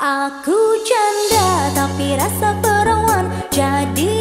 Aku canda tapi rasa perawan jadi